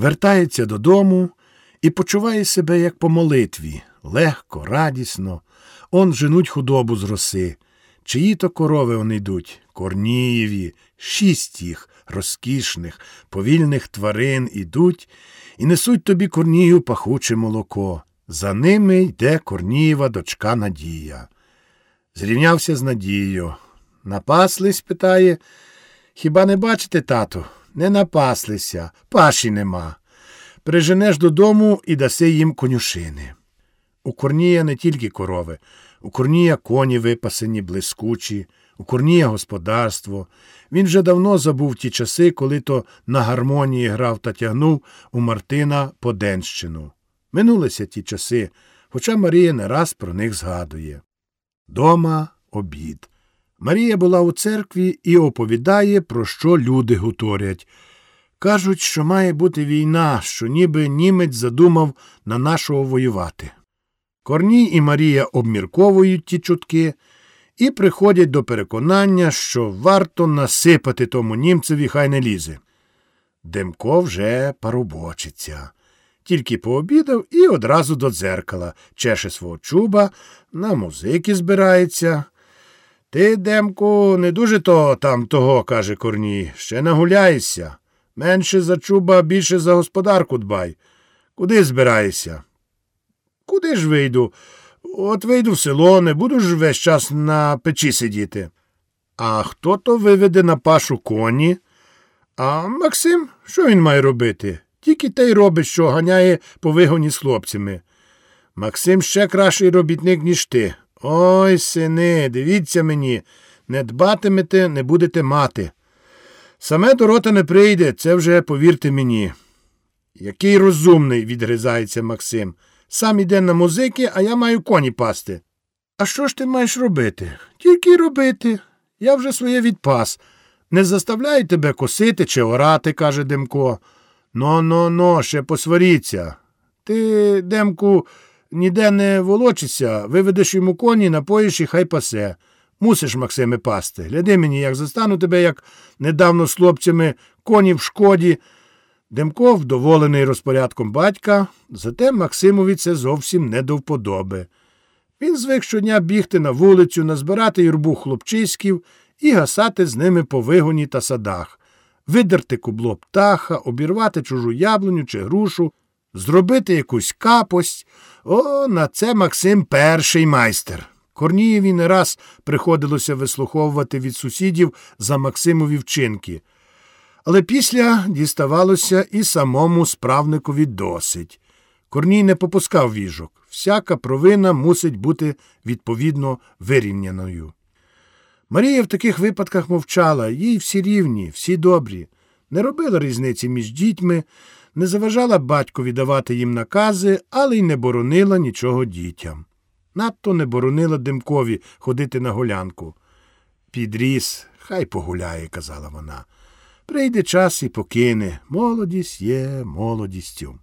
Вертається додому і почуває себе, як по молитві, легко, радісно. Он женуть худобу з роси. Чиї то корови вони йдуть? Корнієві, шість їх, розкішних, повільних тварин ідуть і несуть тобі корнію пахуче молоко. За ними йде Корнієва дочка Надія. Зрівнявся з Надією. Напаслись? питає. Хіба не бачите, тату? Не напаслися, паші нема. Приженеш додому і даси їм конюшини. У Корнія не тільки корови, у Корнія коні випасені, блискучі, у Корнія господарство. Він вже давно забув ті часи, коли то на гармонії грав та тягнув у Мартина Поденщину. Минулися ті часи, хоча Марія не раз про них згадує. Дома обід. Марія була у церкві і оповідає, про що люди гуторять. Кажуть, що має бути війна, що ніби німець задумав на нашого воювати. Корній і Марія обмірковують ті чутки і приходять до переконання, що варто насипати тому німцеві хай не лізе. Демко вже парубочиться. Тільки пообідав і одразу до дзеркала, чеше свого чуба, на музики збирається. Ти, Демку, не дуже то там того, каже Корній, ще нагуляєшся. Менше за чуба, більше за господарку дбай. Куди збираєшся? Куди ж вийду? От вийду в село, не буду ж весь час на печі сидіти. А хто то виведе на пашу коні? А Максим, що він має робити? Тільки те й робить, що ганяє по вигоні з хлопцями. Максим ще кращий робітник, ніж ти. Ой, сини, дивіться мені, не дбатимете, не будете мати. Саме до рота не прийде, це вже повірте мені. Який розумний, відгризається Максим. Сам іде на музики, а я маю коні пасти. А що ж ти маєш робити? Тільки й робити. Я вже своє відпас. Не заставляю тебе косити чи орати, каже Демко. Но, но, но, ще посваріться. Ти, Демку, ніде не волочишся, виведеш йому коні, напоїш і хай пасе. Мусиш, Максиме, пасти. Гляди мені, як застану тебе, як недавно з хлопцями коні в шкоді. Демко вдоволений розпорядком батька, зате Максимові це зовсім не до вподоби. Він звик щодня бігти на вулицю, назбирати юрбу хлопчиськів і гасати з ними по вигоні та садах, видерти кубло птаха, обірвати чужу яблуню чи грушу, зробити якусь капость. О, на це Максим перший майстер. Корнієві не раз приходилося вислуховувати від сусідів за Максимові вчинки. Але після діставалося і самому справникові досить. Корній не попускав віжок. Всяка провина мусить бути відповідно вирівняною. Марія в таких випадках мовчала, їй всі рівні, всі добрі, не робила різниці між дітьми, не заважала батькові давати їм накази, але й не боронила нічого дітям. Надто не боронила Демкові ходити на голянку. Підріс, хай погуляє, казала вона. Прийде час і покине. Молодість є молодістю.